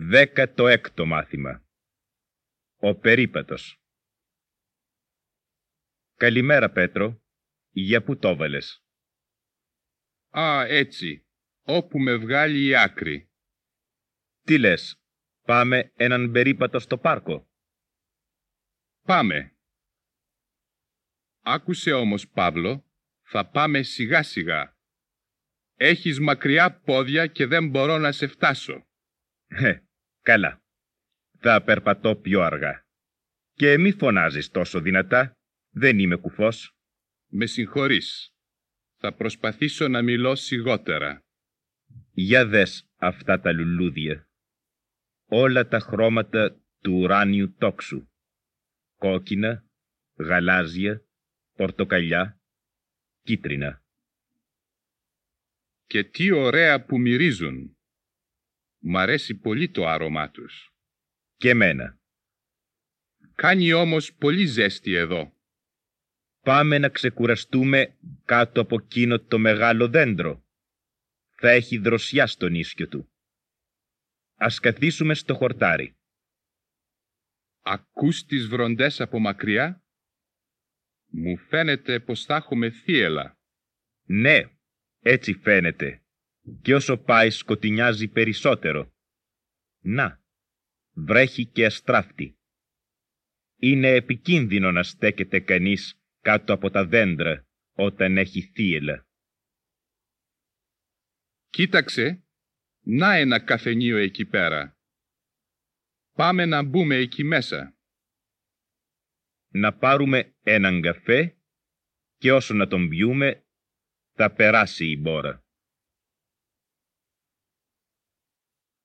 Δέκατο έκτο μάθημα. Ο περίπατος. Καλημέρα, Πέτρο. Για πού το βάλες. Α, έτσι. Όπου με βγάλει η άκρη. Τι λες, πάμε έναν περίπατο στο πάρκο; Πάμε. Άκουσε όμως, Παύλο, θα πάμε σιγά σιγά. Έχεις μακριά πόδια και δεν μπορώ να σε φτάσω. Ε, καλά. Θα περπατώ πιο αργά. Και μη φωνάζεις τόσο δυνατά. Δεν είμαι κουφός. Με συγχωρείς. Θα προσπαθήσω να μιλώ σιγότερα. Για δες αυτά τα λουλούδια. Όλα τα χρώματα του ουράνιου τόξου. Κόκκινα, γαλάζια, πορτοκαλιά, κίτρινα. Και τι ωραία που μυρίζουν. Μ' αρέσει πολύ το άρωμά τους. Και μένα. Κάνει όμως πολύ ζέστη εδώ. Πάμε να ξεκουραστούμε κάτω από εκείνο το μεγάλο δέντρο. Θα έχει δροσιά στον ίσιο του. Ας καθίσουμε στο χορτάρι. Ακούς τις βροντές από μακριά; Μου φαίνεται πως θα έχουμε θύελα. Ναι, έτσι φαίνεται. Και όσο πάει σκοτεινιάζει περισσότερο. Να, βρέχει και αστράφτη. Είναι επικίνδυνο να στέκεται κανείς κάτω από τα δέντρα όταν έχει θύελα. Κοίταξε, να ένα καφενείο εκεί πέρα. Πάμε να μπούμε εκεί μέσα. Να πάρουμε έναν καφέ και όσο να τον πιούμε θα περάσει η μπόρα.